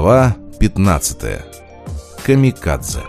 Глава 15. Камикадзе.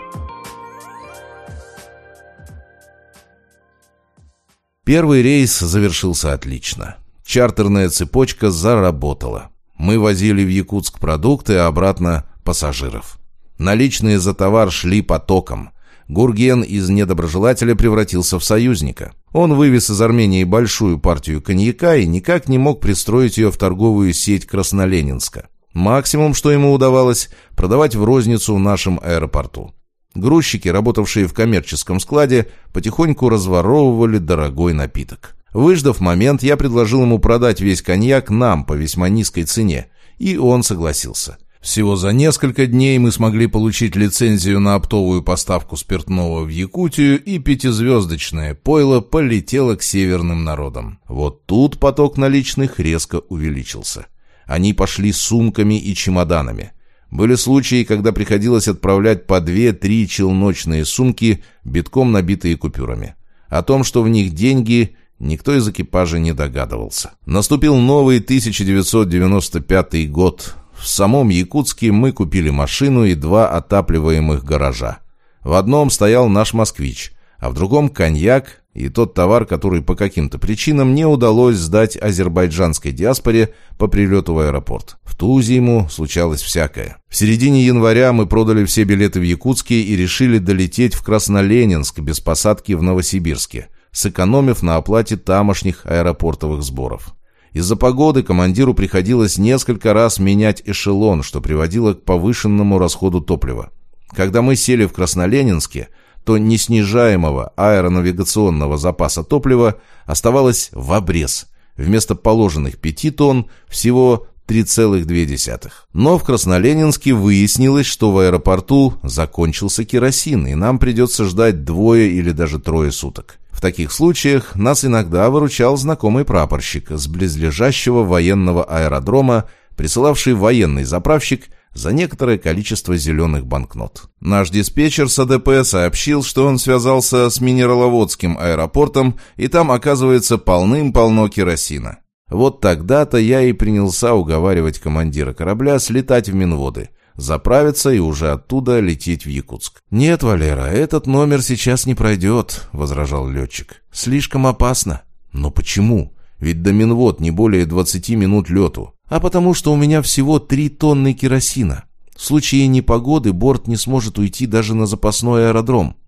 Первый рейс завершился отлично. Чартерная цепочка заработала. Мы возили в Якутск продукты, а обратно пассажиров. Наличные за товар шли потоком. Гурген из недоброжелателя превратился в союзника. Он вывез из Армении большую партию коньяка и никак не мог пристроить ее в торговую сеть Красноленинска. Максимум, что ему удавалось, продавать в розницу в нашем аэропорту. Грузчики, работавшие в коммерческом складе, потихоньку разворовывали дорогой напиток. Выждав момент, я предложил ему продать весь коньяк нам по весьма низкой цене, и он согласился. Всего за несколько дней мы смогли получить лицензию на оптовую поставку спиртного в Якутию, и пятизвездочное пойло полетело к северным народам. Вот тут поток наличных резко увеличился. Они пошли сумками и чемоданами. Были случаи, когда приходилось отправлять по две-три челночные сумки, битком набитые купюрами. О том, что в них деньги, никто из экипажа не догадывался. Наступил новый 1995 год. В самом Якутске мы купили машину и два отапливаемых гаража. В одном стоял наш «Москвич», а в другом коньяк и тот товар, который по каким-то причинам не удалось сдать азербайджанской диаспоре по прилету в аэропорт. В ту зиму случалось всякое. В середине января мы продали все билеты в Якутске и решили долететь в Красноленинск без посадки в Новосибирске, сэкономив на оплате тамошних аэропортовых сборов. Из-за погоды командиру приходилось несколько раз менять эшелон, что приводило к повышенному расходу топлива. Когда мы сели в Красноленинске, то неснижаемого аэронавигационного запаса топлива оставалось в обрез. Вместо положенных 5 тонн всего 3,2. Но в Красноленинске выяснилось, что в аэропорту закончился керосин, и нам придется ждать двое или даже трое суток. В таких случаях нас иногда выручал знакомый прапорщик с близлежащего военного аэродрома, присылавший военный заправщик за некоторое количество зеленых банкнот. Наш диспетчер с АДП сообщил, что он связался с Минераловодским аэропортом, и там, оказывается, полным-полно керосина. Вот тогда-то я и принялся уговаривать командира корабля слетать в Минводы – заправиться и уже оттуда лететь в Якутск. «Нет, Валера, этот номер сейчас не пройдет», — возражал летчик. «Слишком опасно». «Но почему? Ведь до Минвод не более 20 минут лету. А потому что у меня всего 3 тонны керосина. В случае непогоды борт не сможет уйти даже на запасной аэродром.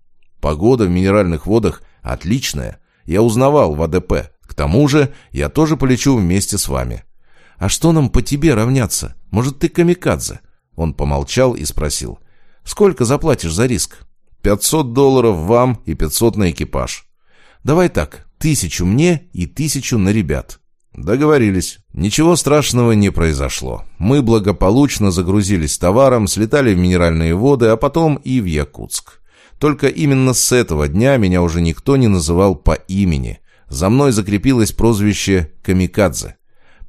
Погода в минеральных водах отличная. Я узнавал в АДП. К тому же я тоже полечу вместе с вами. А что нам по тебе равняться? Может, ты камикадзе? Он помолчал и спросил. «Сколько заплатишь за риск?» «Пятьсот долларов вам и пятьсот на экипаж». «Давай так, тысячу мне и тысячу на ребят». Договорились. Ничего страшного не произошло. Мы благополучно загрузились товаром, слетали в минеральные воды, а потом и в Якутск. Только именно с этого дня меня уже никто не называл по имени. За мной закрепилось прозвище «Камикадзе».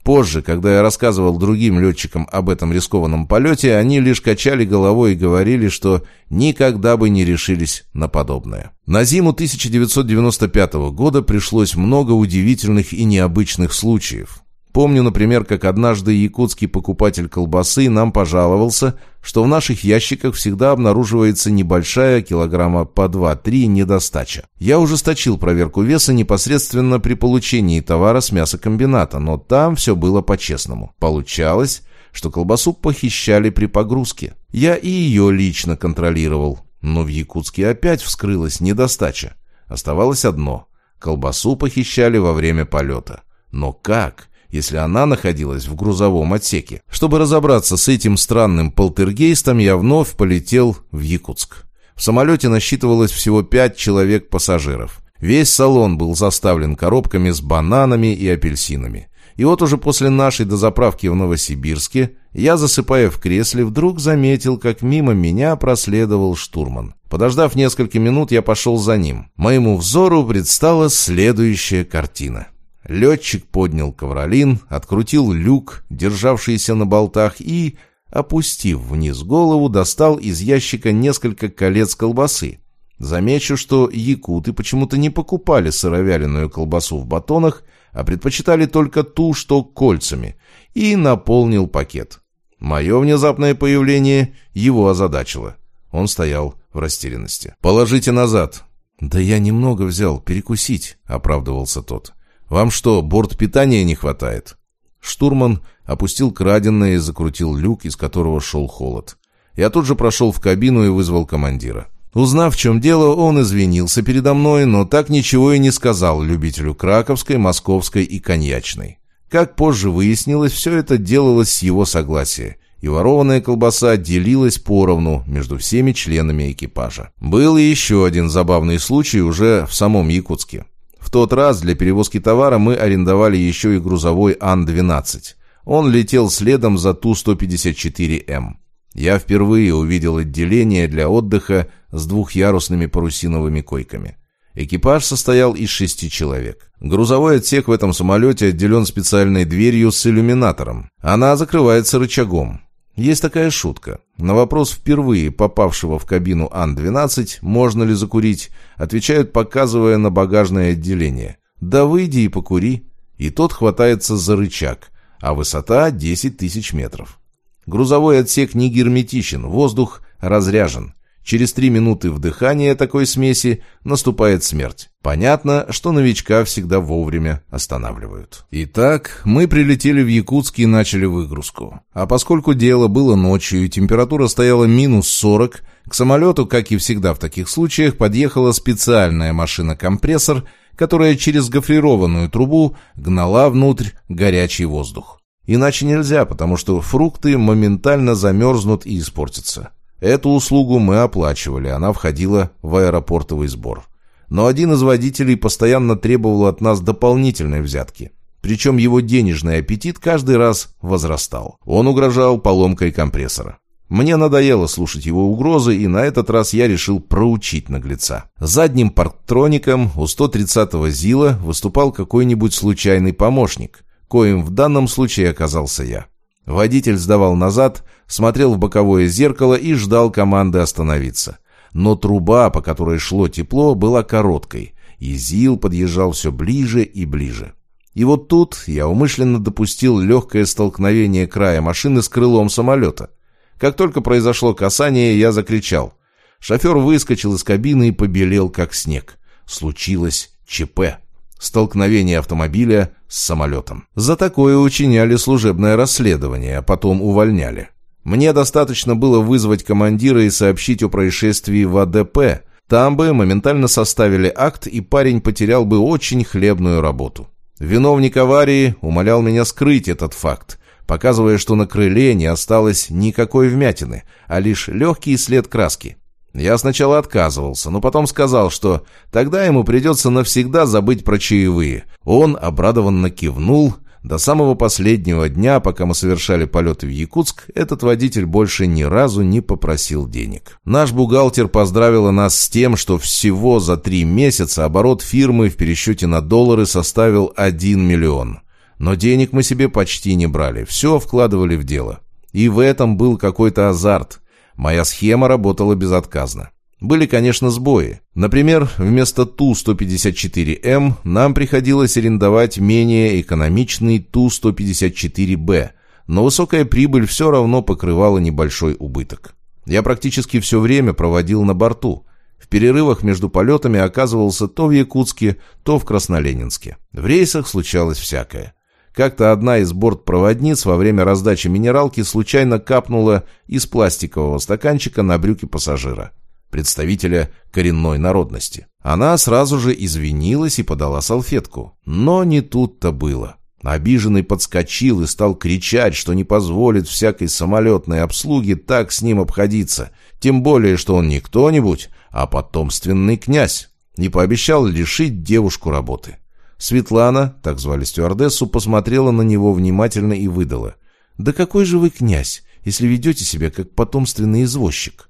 Позже, когда я рассказывал другим летчикам об этом рискованном полете, они лишь качали головой и говорили, что никогда бы не решились на подобное. На зиму 1995 года пришлось много удивительных и необычных случаев. Помню, например, как однажды якутский покупатель колбасы нам пожаловался, что в наших ящиках всегда обнаруживается небольшая, килограмма по 2-3, недостача. Я ужесточил проверку веса непосредственно при получении товара с мясокомбината, но там все было по-честному. Получалось, что колбасу похищали при погрузке. Я и ее лично контролировал. Но в Якутске опять вскрылась недостача. Оставалось одно – колбасу похищали во время полета. Но как? Если она находилась в грузовом отсеке. Чтобы разобраться с этим странным полтергейстом, я вновь полетел в Якутск. В самолете насчитывалось всего пять человек-пассажиров. Весь салон был заставлен коробками с бананами и апельсинами. И вот уже после нашей дозаправки в Новосибирске я, засыпая в кресле, вдруг заметил, как мимо меня проследовал штурман. Подождав несколько минут, я пошел за ним. Моему взору предстала следующая картина. Летчик поднял ковролин, открутил люк, державшийся на болтах, и, опустив вниз голову, достал из ящика несколько колец колбасы. Замечу, что якуты почему-то не покупали сыровяленую колбасу в батонах, а предпочитали только ту, что кольцами, и наполнил пакет. Мое внезапное появление его озадачило. Он стоял в растерянности. «Положите назад». «Да я немного взял, перекусить», — оправдывался тот. «Вам что, борт питания не хватает?» Штурман опустил краденое и закрутил люк, из которого шел холод. Я тут же прошел в кабину и вызвал командира. Узнав, в чем дело, он извинился передо мной, но так ничего и не сказал любителю краковской, московской и коньячной. Как позже выяснилось, все это делалось с его согласия, и ворованная колбаса делилась поровну между всеми членами экипажа. Был и еще один забавный случай уже в самом Якутске. В тот раз для перевозки товара мы арендовали еще и грузовой Ан-12. Он летел следом за Ту-154М. Я впервые увидел отделение для отдыха с двухъярусными парусиновыми койками. Экипаж состоял из шести человек. Грузовой отсек в этом самолете отделен специальной дверью с иллюминатором. Она закрывается рычагом. Есть такая шутка. На вопрос впервые попавшего в кабину Ан-12, можно ли закурить, отвечают, показывая на багажное отделение. «Да выйди и покури». И тот хватается за рычаг, а высота 10 тысяч метров. Грузовой отсек не герметичен, воздух разряжен. Через три минуты вдыхания такой смеси наступает смерть. Понятно, что новичка всегда вовремя останавливают. Итак, мы прилетели в Якутск и начали выгрузку. А поскольку дело было ночью и температура стояла минус 40, к самолету, как и всегда в таких случаях, подъехала специальная машина-компрессор, которая через гофрированную трубу гнала внутрь горячий воздух. Иначе нельзя, потому что фрукты моментально замерзнут и испортятся. Эту услугу мы оплачивали, она входила в аэропортовый сбор. Но один из водителей постоянно требовал от нас дополнительной взятки. Причем его денежный аппетит каждый раз возрастал. Он угрожал поломкой компрессора. Мне надоело слушать его угрозы, и на этот раз я решил проучить наглеца. Задним парктроником у 130-го ЗИЛа выступал какой-нибудь случайный помощник, коим в данном случае оказался я. Водитель сдавал назад, смотрел в боковое зеркало и ждал команды остановиться. Но труба, по которой шло тепло, была короткой, и Зил подъезжал все ближе и ближе. И вот тут я умышленно допустил легкое столкновение края машины с крылом самолета. Как только произошло касание, я закричал. Шофер выскочил из кабины и побелел, как снег. Случилось ЧП. Столкновение автомобиля с самолетом. За такое учиняли служебное расследование, а потом увольняли. Мне достаточно было вызвать командира и сообщить о происшествии в АДП. Там бы моментально составили акт, и парень потерял бы очень хлебную работу. Виновник аварии умолял меня скрыть этот факт, показывая, что на крыле не осталось никакой вмятины, а лишь легкий след краски. Я сначала отказывался, но потом сказал, что тогда ему придется навсегда забыть про чаевые. Он обрадованно кивнул. До самого последнего дня, пока мы совершали полеты в Якутск, этот водитель больше ни разу не попросил денег. Наш бухгалтер поздравила нас с тем, что всего за три месяца оборот фирмы в пересчете на доллары составил 1 миллион. Но денег мы себе почти не брали, все вкладывали в дело. И в этом был какой-то азарт – Моя схема работала безотказно. Были, конечно, сбои. Например, вместо Ту-154М нам приходилось арендовать менее экономичный Ту-154Б, но высокая прибыль все равно покрывала небольшой убыток. Я практически все время проводил на борту. В перерывах между полетами оказывался то в Якутске, то в Красноленинске. В рейсах случалось всякое. Как-то одна из бортпроводниц во время раздачи минералки случайно капнула из пластикового стаканчика на брюки пассажира, представителя коренной народности. Она сразу же извинилась и подала салфетку. Но не тут-то было. Обиженный подскочил и стал кричать, что не позволит всякой самолетной обслуге так с ним обходиться, тем более, что он не кто-нибудь, а потомственный князь, и пообещал лишить девушку работы. Светлана, так звали стюардессу, посмотрела на него внимательно и выдала. «Да какой же вы князь, если ведете себя как потомственный извозчик?»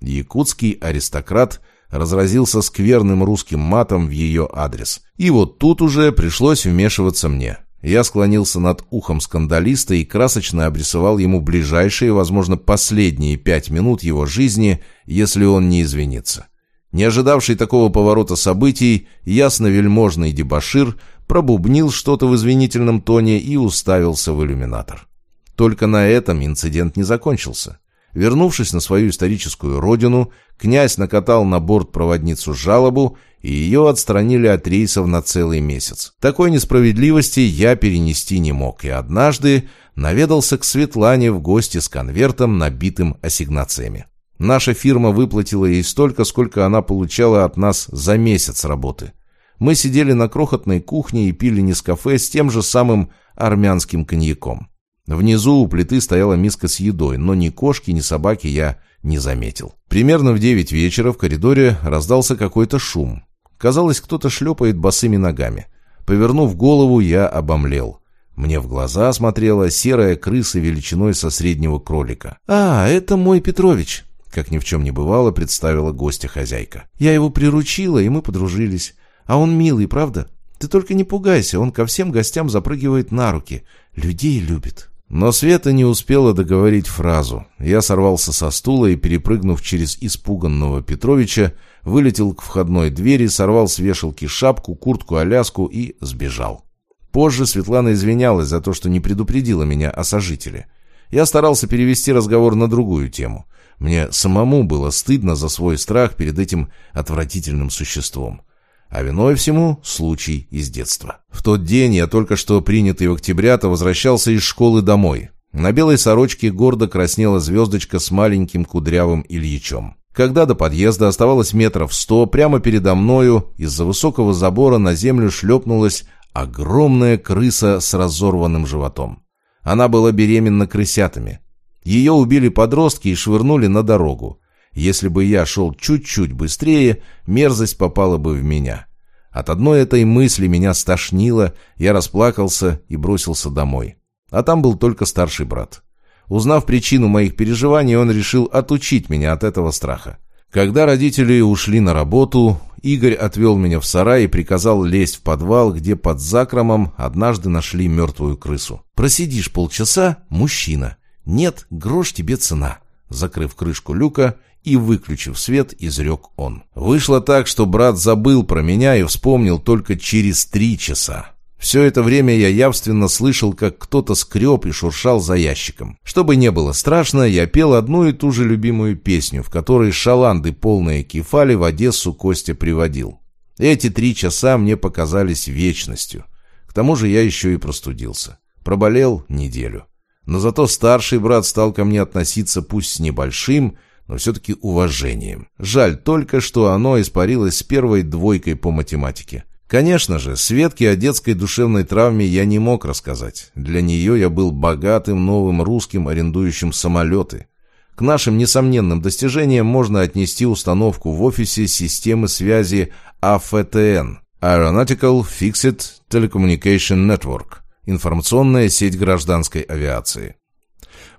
Якутский аристократ разразился скверным русским матом в ее адрес. И вот тут уже пришлось вмешиваться мне. Я склонился над ухом скандалиста и красочно обрисовал ему ближайшие, возможно, последние пять минут его жизни, если он не извинится. Не ожидавший такого поворота событий, ясно-вельможный дебошир пробубнил что-то в извинительном тоне и уставился в иллюминатор. Только на этом инцидент не закончился. Вернувшись на свою историческую родину, князь накатал на борт проводницу жалобу, и ее отстранили от рейсов на целый месяц. Такой несправедливости я перенести не мог, и однажды наведался к Светлане в гости с конвертом, набитым ассигнациями. Наша фирма выплатила ей столько, сколько она получала от нас за месяц работы. Мы сидели на крохотной кухне и пили нескафе с тем же самым армянским коньяком. Внизу у плиты стояла миска с едой, но ни кошки, ни собаки я не заметил. Примерно в девять вечера в коридоре раздался какой-то шум. Казалось, кто-то шлепает босыми ногами. Повернув голову, я обомлел. Мне в глаза смотрела серая крыса величиной со среднего кролика. «А, это мой Петрович», — как ни в чем не бывало, представила гостя хозяйка. «Я его приручила, и мы подружились. А он милый, правда? Ты только не пугайся, он ко всем гостям запрыгивает на руки. Людей любит». Но Света не успела договорить фразу. Я сорвался со стула и, перепрыгнув через испуганного Петровича, вылетел к входной двери, сорвал с вешалки шапку, куртку-аляску и сбежал. Позже Светлана извинялась за то, что не предупредила меня о сожителе. Я старался перевести разговор на другую тему. Мне самому было стыдно за свой страх перед этим отвратительным существом. А виной всему случай из детства. В тот день я только что принятый в октября-то возвращался из школы домой. На белой сорочке гордо краснела звездочка с маленьким кудрявым Ильичом. Когда до подъезда оставалось метров сто, прямо передо мною из-за высокого забора на землю шлепнулась огромная крыса с разорванным животом. Она была беременна крысятами. Ее убили подростки и швырнули на дорогу. Если бы я шел чуть-чуть быстрее, мерзость попала бы в меня. От одной этой мысли меня стошнило, я расплакался и бросился домой. А там был только старший брат. Узнав причину моих переживаний, он решил отучить меня от этого страха. Когда родители ушли на работу, Игорь отвел меня в сарай и приказал лезть в подвал, где под закромом однажды нашли мертвую крысу. «Просидишь полчаса – мужчина. Нет, грош тебе цена». Закрыв крышку люка, и, выключив свет, изрек он. Вышло так, что брат забыл про меня и вспомнил только через три часа. Все это время я явственно слышал, как кто-то скреб и шуршал за ящиком. Чтобы не было страшно, я пел одну и ту же любимую песню, в которой шаланды полные кефали в Одессу Костя приводил. Эти три часа мне показались вечностью. К тому же я еще и простудился. Проболел неделю. Но зато старший брат стал ко мне относиться пусть с небольшим, но все-таки уважением. Жаль только, что оно испарилось с первой двойкой по математике. Конечно же, Светке о детской душевной травме я не мог рассказать. Для нее я был богатым новым русским, арендующим самолеты. К нашим несомненным достижениям можно отнести установку в офисе системы связи АФТН – Aeronautical Fixed Telecommunication Network – информационная сеть гражданской авиации.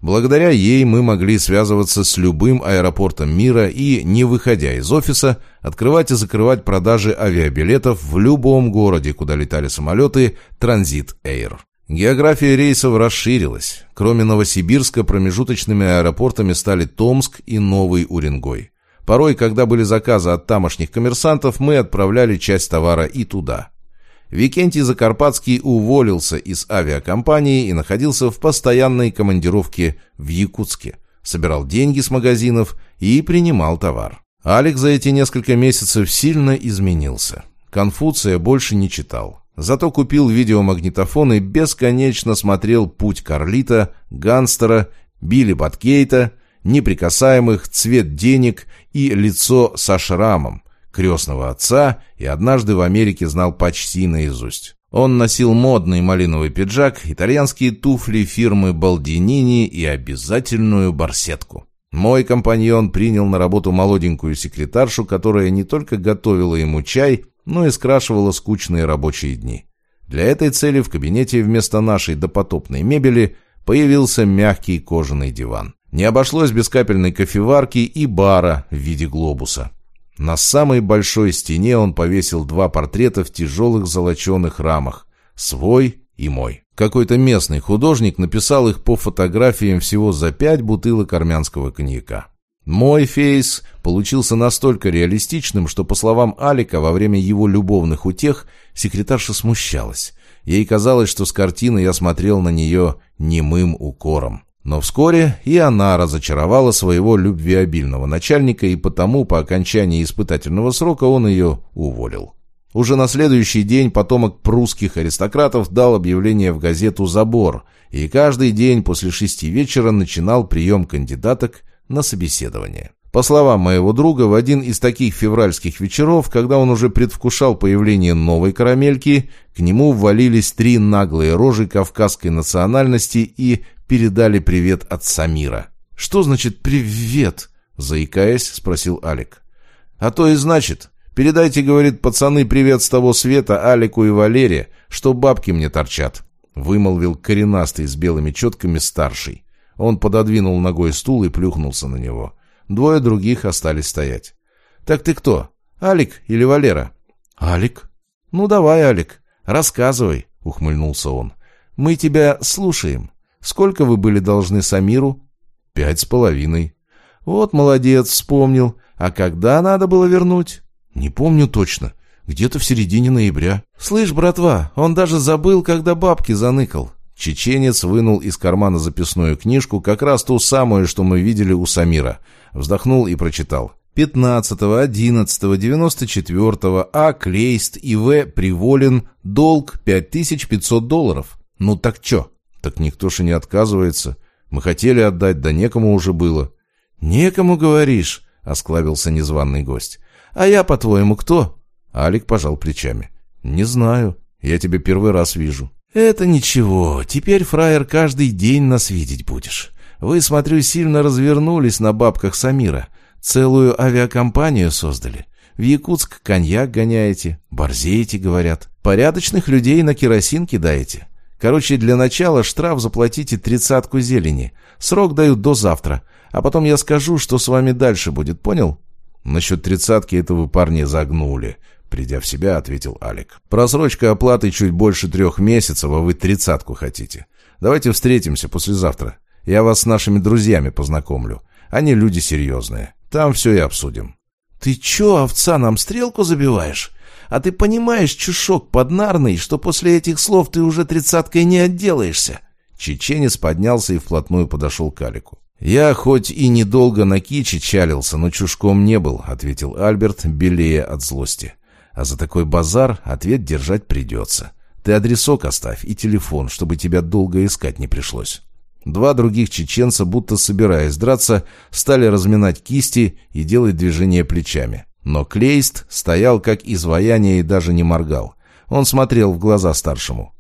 Благодаря ей мы могли связываться с любым аэропортом мира и, не выходя из офиса, открывать и закрывать продажи авиабилетов в любом городе, куда летали самолеты Транзит Air. География рейсов расширилась. Кроме Новосибирска, промежуточными аэропортами стали Томск и Новый Уренгой. Порой, когда были заказы от тамошних коммерсантов, мы отправляли часть товара и туда. Викентий Закарпатский уволился из авиакомпании и находился в постоянной командировке в Якутске. Собирал деньги с магазинов и принимал товар. Алекс за эти несколько месяцев сильно изменился. Конфуция больше не читал. Зато купил видеомагнитофон и бесконечно смотрел «Путь Карлита», «Ганстера», «Билли Баткейта», «Неприкасаемых», «Цвет денег» и «Лицо со шрамом», крестного отца и однажды в Америке знал почти наизусть. Он носил модный малиновый пиджак, итальянские туфли фирмы Балдинини и обязательную барсетку. Мой компаньон принял на работу молоденькую секретаршу, которая не только готовила ему чай, но и скрашивала скучные рабочие дни. Для этой цели в кабинете вместо нашей допотопной мебели появился мягкий кожаный диван. Не обошлось без капельной кофеварки и бара в виде глобуса. На самой большой стене он повесил два портрета в тяжелых золоченых рамах. Свой и мой. Какой-то местный художник написал их по фотографиям всего за пять бутылок армянского коньяка. Мой фейс получился настолько реалистичным, что, по словам Алика, во время его любовных утех секретарша смущалась. Ей казалось, что с картины я смотрел на нее немым укором. Но вскоре и она разочаровала своего любвеобильного начальника, и потому по окончании испытательного срока он ее уволил. Уже на следующий день потомок прусских аристократов дал объявление в газету «Забор», и каждый день после шести вечера начинал прием кандидаток на собеседование. По словам моего друга, в один из таких февральских вечеров, когда он уже предвкушал появление новой карамельки, к нему ввалились три наглые рожи кавказской национальности и передали привет от Самира. «Что значит «привет»?» — заикаясь, спросил Алик. «А то и значит. Передайте, — говорит, — пацаны, привет с того света Алику и Валере, что бабки мне торчат», — вымолвил коренастый с белыми четками старший. Он пододвинул ногой стул и плюхнулся на него. Двое других остались стоять. «Так ты кто? Алик или Валера?» «Алик». «Ну давай, Алик, рассказывай», — ухмыльнулся он. «Мы тебя слушаем». Сколько вы были должны Самиру? Пять с половиной. Вот молодец, вспомнил. А когда надо было вернуть? Не помню точно. Где-то в середине ноября. Слышь, братва, он даже забыл, когда бабки заныкал. Чеченец вынул из кармана записную книжку, как раз ту самую, что мы видели у Самира. Вздохнул и прочитал. 15-11-94 А. Клейст и В. Приволен. Долг 5500 долларов. Ну так чё? Так никто же не отказывается. Мы хотели отдать, да некому уже было. Некому, говоришь, осклабился незваный гость. А я, по-твоему, кто? Алик пожал плечами. Не знаю. Я тебя первый раз вижу. Это ничего. Теперь, фраер, каждый день нас видеть будешь. Вы, смотрю, сильно развернулись на бабках Самира. Целую авиакомпанию создали. В Якутск коньяк гоняете, борзеете, говорят. Порядочных людей на керосин кидаете. Короче, для начала штраф заплатите тридцатку зелени. Срок дают до завтра. А потом я скажу, что с вами дальше будет, понял? Насчет тридцатки это вы, парни, загнули. Придя в себя, ответил Алик. Просрочка оплаты чуть больше трех месяцев, а вы тридцатку хотите. Давайте встретимся послезавтра. Я вас с нашими друзьями познакомлю. Они люди серьезные. Там все и обсудим. Ты че, овца, нам стрелку забиваешь? А ты понимаешь, чушок поднарный, что после этих слов ты уже тридцаткой не отделаешься?» Чеченец поднялся и вплотную подошел к Алику. «Я хоть и недолго на кичи чалился, но чушком не был», — ответил Альберт, белее от злости. «А за такой базар ответ держать придется. Ты адресок оставь и телефон, чтобы тебя долго искать не пришлось». Два других чеченца, будто собираясь драться, стали разминать кисти и делать движения плечами. Но Клейст стоял как изваяние и даже не моргал. Он смотрел в глаза старшему.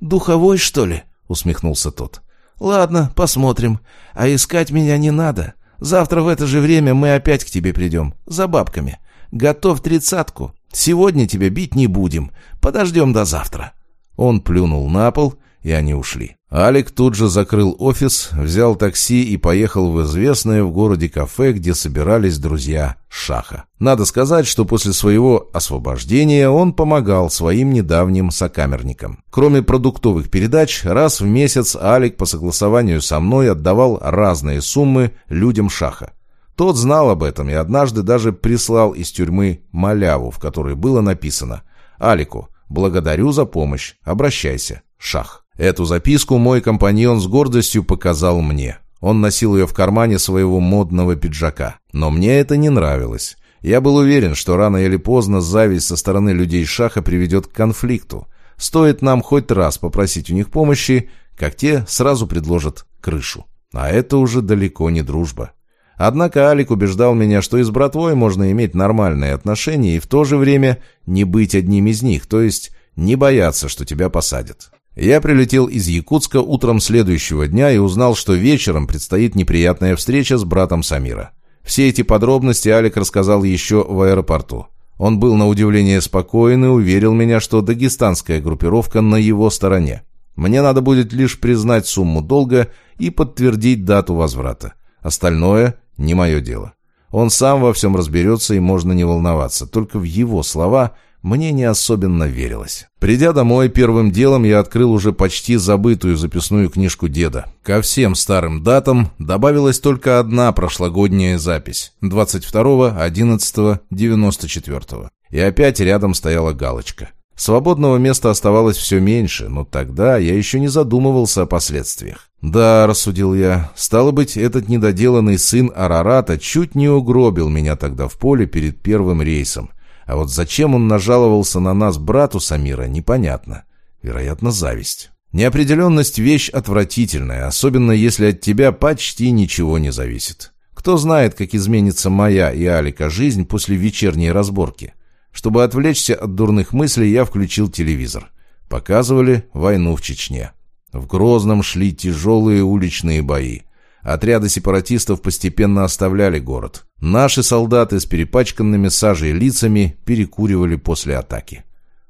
«Духовой, что ли?» — усмехнулся тот. «Ладно, посмотрим. А искать меня не надо. Завтра в это же время мы опять к тебе придем. За бабками. Готов тридцатку. Сегодня тебя бить не будем. Подождем до завтра». Он плюнул на пол, и они ушли. Алик тут же закрыл офис, взял такси и поехал в известное в городе кафе, где собирались друзья Шаха. Надо сказать, что после своего освобождения он помогал своим недавним сокамерникам. Кроме продуктовых передач, раз в месяц Алик по согласованию со мной отдавал разные суммы людям Шаха. Тот знал об этом и однажды даже прислал из тюрьмы маляву, в которой было написано «Алику, благодарю за помощь, обращайся, Шах». Эту записку мой компаньон с гордостью показал мне. Он носил ее в кармане своего модного пиджака. Но мне это не нравилось. Я был уверен, что рано или поздно зависть со стороны людей Шаха приведет к конфликту. Стоит нам хоть раз попросить у них помощи, как те сразу предложат крышу. А это уже далеко не дружба. Однако Алик убеждал меня, что и с братвой можно иметь нормальные отношения и в то же время не быть одним из них, то есть не бояться, что тебя посадят. Я прилетел из Якутска утром следующего дня и узнал, что вечером предстоит неприятная встреча с братом Самира. Все эти подробности Алик рассказал еще в аэропорту. Он был на удивление спокоен и уверил меня, что дагестанская группировка на его стороне. Мне надо будет лишь признать сумму долга и подтвердить дату возврата. Остальное не мое дело. Он сам во всем разберется и можно не волноваться. Только в его слова мне не особенно верилось. Придя домой, первым делом я открыл уже почти забытую записную книжку деда. Ко всем старым датам добавилась только одна прошлогодняя запись – 22.11.94. И опять рядом стояла галочка. Свободного места оставалось все меньше, но тогда я еще не задумывался о последствиях. «Да», — рассудил я, — «стало быть, этот недоделанный сын Арарата чуть не угробил меня тогда в поле перед первым рейсом. А вот зачем он нажаловался на нас брату Самира, непонятно. Вероятно, зависть». Неопределенность – вещь отвратительная, особенно если от тебя почти ничего не зависит. Кто знает, как изменится моя и Алика жизнь после вечерней разборки. Чтобы отвлечься от дурных мыслей, я включил телевизор. Показывали войну в Чечне. В Грозном шли тяжелые уличные бои. Отряды сепаратистов постепенно оставляли город. Наши солдаты с перепачканными сажей лицами перекуривали после атаки.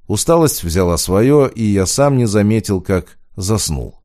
Усталость взяла свое, и я сам не заметил, как заснул.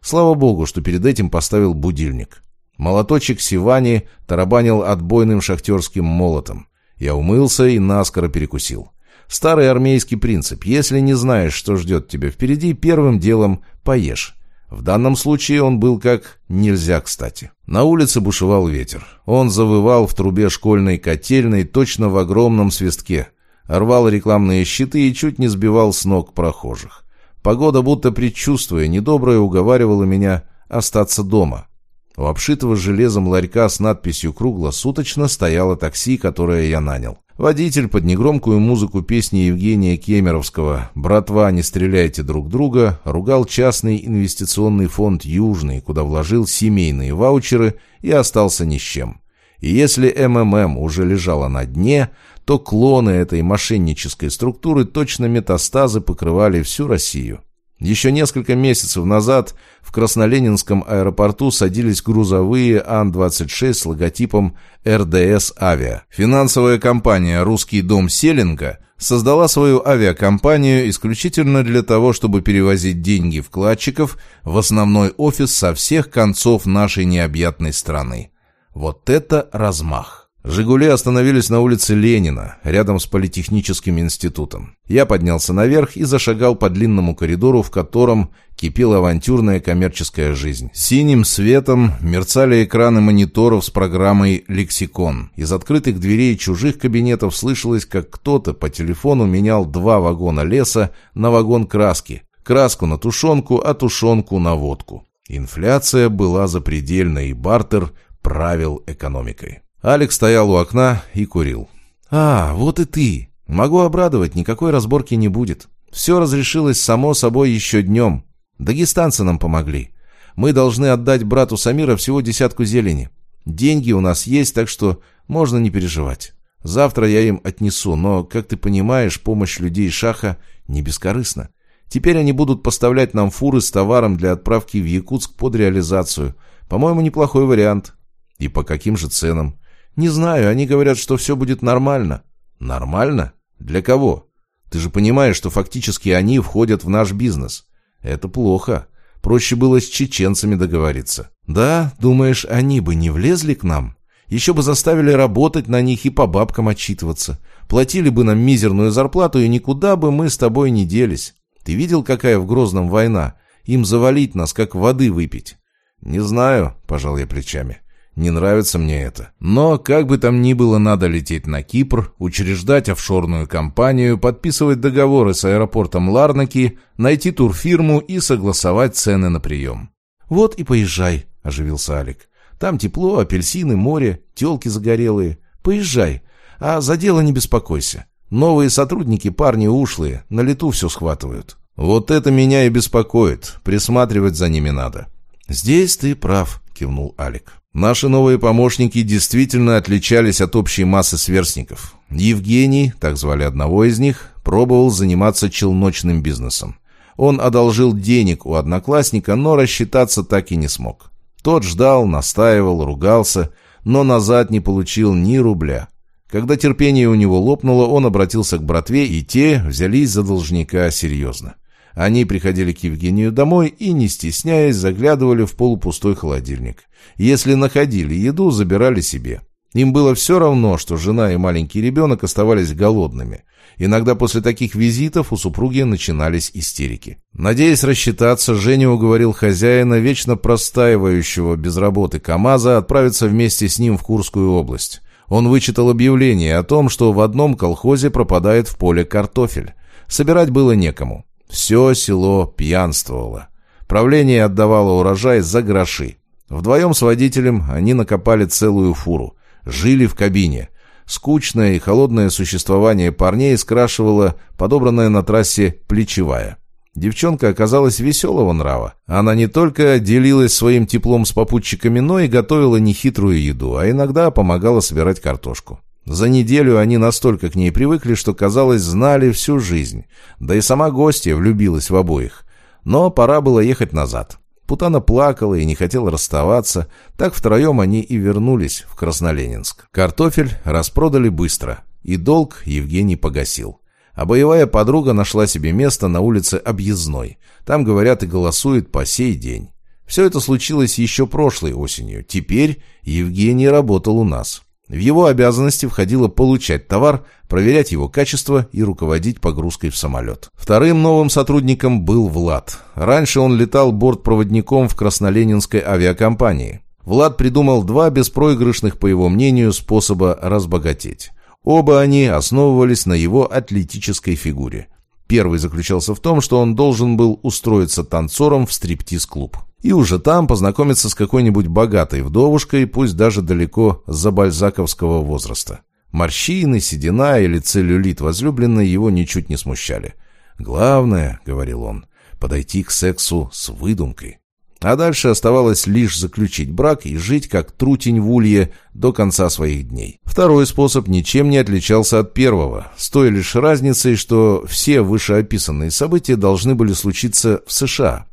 Слава богу, что перед этим поставил будильник. Молоточек Сивани тарабанил отбойным шахтерским молотом. Я умылся и наскоро перекусил. Старый армейский принцип. Если не знаешь, что ждет тебя впереди, первым делом поешь. В данном случае он был как нельзя кстати. На улице бушевал ветер. Он завывал в трубе школьной котельной точно в огромном свистке. Рвал рекламные щиты и чуть не сбивал с ног прохожих. Погода, будто предчувствуя недоброе, уговаривала меня остаться дома. У обшитого железом ларька с надписью «Круглосуточно» стояло такси, которое я нанял. Водитель под негромкую музыку песни Евгения Кемеровского «Братва, не стреляйте друг друга» ругал частный инвестиционный фонд «Южный», куда вложил семейные ваучеры и остался ни с чем. И если МММ уже лежала на дне, то клоны этой мошеннической структуры точно метастазы покрывали всю Россию. Еще несколько месяцев назад в Красноленинском аэропорту садились грузовые Ан-26 с логотипом РДС Авиа. Финансовая компания «Русский дом Селинга» создала свою авиакомпанию исключительно для того, чтобы перевозить деньги вкладчиков в основной офис со всех концов нашей необъятной страны. Вот это размах! «Жигули» остановились на улице Ленина, рядом с Политехническим институтом. Я поднялся наверх и зашагал по длинному коридору, в котором кипела авантюрная коммерческая жизнь. Синим светом мерцали экраны мониторов с программой «Лексикон». Из открытых дверей чужих кабинетов слышалось, как кто-то по телефону менял два вагона леса на вагон краски. Краску на тушенку, а тушенку на водку. Инфляция была запредельной, и бартер правил экономикой. Алекс стоял у окна и курил. «А, вот и ты. Могу обрадовать, никакой разборки не будет. Все разрешилось само собой еще днем. Дагестанцы нам помогли. Мы должны отдать брату Самира всего десятку зелени. Деньги у нас есть, так что можно не переживать. Завтра я им отнесу, но, как ты понимаешь, помощь людей Шаха не бескорыстна. Теперь они будут поставлять нам фуры с товаром для отправки в Якутск под реализацию. По-моему, неплохой вариант. И по каким же ценам? «Не знаю, они говорят, что все будет нормально». «Нормально? Для кого? Ты же понимаешь, что фактически они входят в наш бизнес. Это плохо. Проще было с чеченцами договориться». «Да, думаешь, они бы не влезли к нам? Еще бы заставили работать на них и по бабкам отчитываться. Платили бы нам мизерную зарплату, и никуда бы мы с тобой не делись. Ты видел, какая в Грозном война? Им завалить нас, как воды выпить». «Не знаю», — пожал я плечами. Не нравится мне это. Но, как бы там ни было, надо лететь на Кипр, учреждать офшорную компанию, подписывать договоры с аэропортом Ларнаки, найти турфирму и согласовать цены на прием. «Вот и поезжай», — оживился Алик. «Там тепло, апельсины, море, телки загорелые. Поезжай, а за дело не беспокойся. Новые сотрудники парни ушлые, на лету все схватывают». «Вот это меня и беспокоит. Присматривать за ними надо». «Здесь ты прав», — кивнул Алик. Наши новые помощники действительно отличались от общей массы сверстников. Евгений, так звали одного из них, пробовал заниматься челночным бизнесом. Он одолжил денег у одноклассника, но рассчитаться так и не смог. Тот ждал, настаивал, ругался, но назад не получил ни рубля. Когда терпение у него лопнуло, он обратился к братве, и те взялись за должника серьезно. Они приходили к Евгению домой и, не стесняясь, заглядывали в полупустой холодильник. Если находили еду, забирали себе. Им было все равно, что жена и маленький ребенок оставались голодными. Иногда после таких визитов у супруги начинались истерики. Надеясь рассчитаться, Женя уговорил хозяина, вечно простаивающего без работы КамАЗа, отправиться вместе с ним в Курскую область. Он вычитал объявление о том, что в одном колхозе пропадает в поле картофель. Собирать было некому. Все село пьянствовало. Правление отдавало урожай за гроши. Вдвоем с водителем они накопали целую фуру. Жили в кабине. Скучное и холодное существование парней скрашивало подобранная на трассе плечевая. Девчонка оказалась веселого нрава. Она не только делилась своим теплом с попутчиками, но и готовила нехитрую еду, а иногда помогала собирать картошку. За неделю они настолько к ней привыкли, что, казалось, знали всю жизнь. Да и сама гостья влюбилась в обоих. Но пора было ехать назад. Путана плакала и не хотела расставаться. Так втроем они и вернулись в Красноленинск. Картофель распродали быстро. И долг Евгений погасил. А боевая подруга нашла себе место на улице Объездной. Там, говорят, и голосует по сей день. Все это случилось еще прошлой осенью. Теперь Евгений работал у нас. В его обязанности входило получать товар, проверять его качество и руководить погрузкой в самолет. Вторым новым сотрудником был Влад. Раньше он летал бортпроводником в Красноленинской авиакомпании. Влад придумал два беспроигрышных, по его мнению, способа разбогатеть. Оба они основывались на его атлетической фигуре. Первый заключался в том, что он должен был устроиться танцором в стриптиз-клуб. И уже там познакомиться с какой-нибудь богатой вдовушкой, пусть даже далеко за бальзаковского возраста. Морщины, седина или целлюлит возлюбленной его ничуть не смущали. «Главное, — говорил он, — подойти к сексу с выдумкой». А дальше оставалось лишь заключить брак и жить как трутень в улье до конца своих дней. Второй способ ничем не отличался от первого, с той лишь разницей, что все вышеописанные события должны были случиться в США.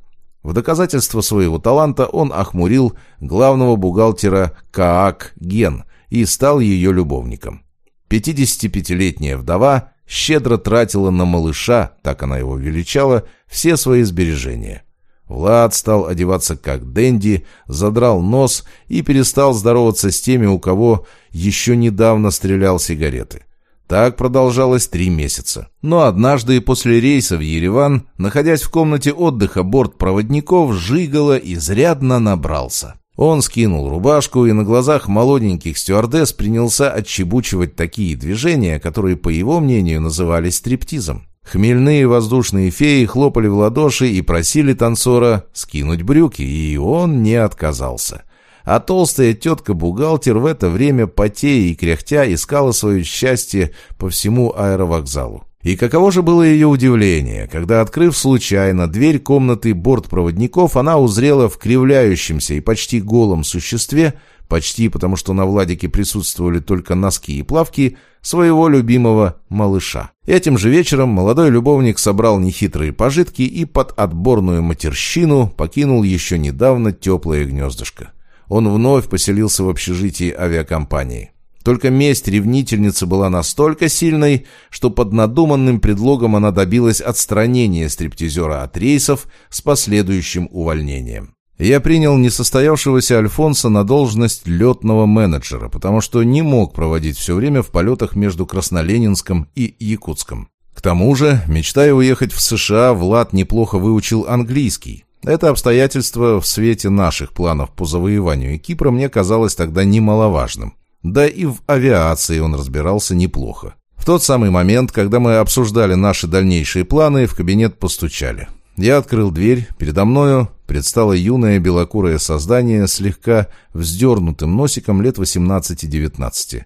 В доказательство своего таланта он охмурил главного бухгалтера Каак Ген и стал ее любовником. 55-летняя вдова щедро тратила на малыша, так она его величала, все свои сбережения – Влад стал одеваться как Дэнди, задрал нос и перестал здороваться с теми, у кого еще недавно стрелял сигареты. Так продолжалось три месяца. Но однажды после рейса в Ереван, находясь в комнате отдыха бортпроводников, Жигало изрядно набрался. Он скинул рубашку и на глазах молоденьких стюардесс принялся отчебучивать такие движения, которые, по его мнению, назывались стриптизом. Хмельные воздушные феи хлопали в ладоши и просили танцора скинуть брюки, и он не отказался. А толстая тетка-бухгалтер в это время, потея и кряхтя, искала свое счастье по всему аэровокзалу. И каково же было ее удивление, когда, открыв случайно дверь комнаты бортпроводников, она узрела в кривляющемся и почти голом существе почти потому что на Владике присутствовали только носки и плавки, своего любимого малыша. Этим же вечером молодой любовник собрал нехитрые пожитки и под отборную матерщину покинул еще недавно теплое гнездышко. Он вновь поселился в общежитии авиакомпании. Только месть ревнительницы была настолько сильной, что под надуманным предлогом она добилась отстранения стриптизера от рейсов с последующим увольнением. Я принял несостоявшегося Альфонса на должность летного менеджера, потому что не мог проводить все время в полетах между Красноленинском и Якутском. К тому же, мечтая уехать в США, Влад неплохо выучил английский. Это обстоятельство в свете наших планов по завоеванию Кипра мне казалось тогда немаловажным. Да и в авиации он разбирался неплохо. В тот самый момент, когда мы обсуждали наши дальнейшие планы, в кабинет постучали. Я открыл дверь, передо мною предстало юное белокурое создание слегка вздернутым носиком лет 18-19.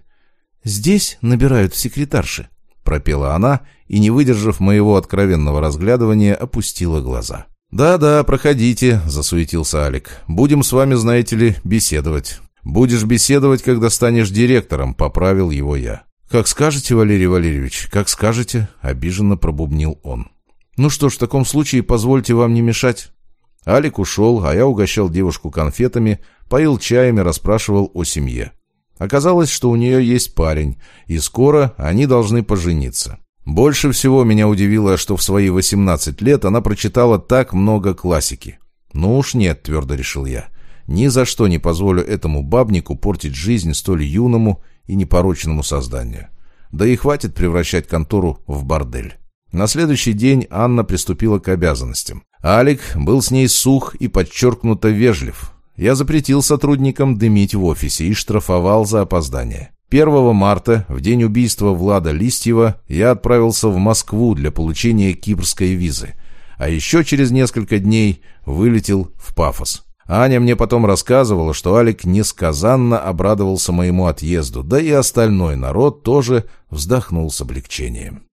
«Здесь набирают секретарши», — пропела она и, не выдержав моего откровенного разглядывания, опустила глаза. «Да-да, проходите», — засуетился Алик. «Будем с вами, знаете ли, беседовать». «Будешь беседовать, когда станешь директором», — поправил его я. «Как скажете, Валерий Валерьевич, как скажете», — обиженно пробубнил он. «Ну что ж, в таком случае позвольте вам не мешать». Алик ушел, а я угощал девушку конфетами, поил чаем и расспрашивал о семье. Оказалось, что у нее есть парень, и скоро они должны пожениться. Больше всего меня удивило, что в свои 18 лет она прочитала так много классики. «Ну уж нет», — твердо решил я. «Ни за что не позволю этому бабнику портить жизнь столь юному и непорочному созданию. Да и хватит превращать контору в бордель». На следующий день Анна приступила к обязанностям. Алик был с ней сух и подчеркнуто вежлив. Я запретил сотрудникам дымить в офисе и штрафовал за опоздание. 1 марта, в день убийства Влада Листьева, я отправился в Москву для получения кипрской визы, а еще через несколько дней вылетел в Пафос. Аня мне потом рассказывала, что Алик несказанно обрадовался моему отъезду, да и остальной народ тоже вздохнул с облегчением.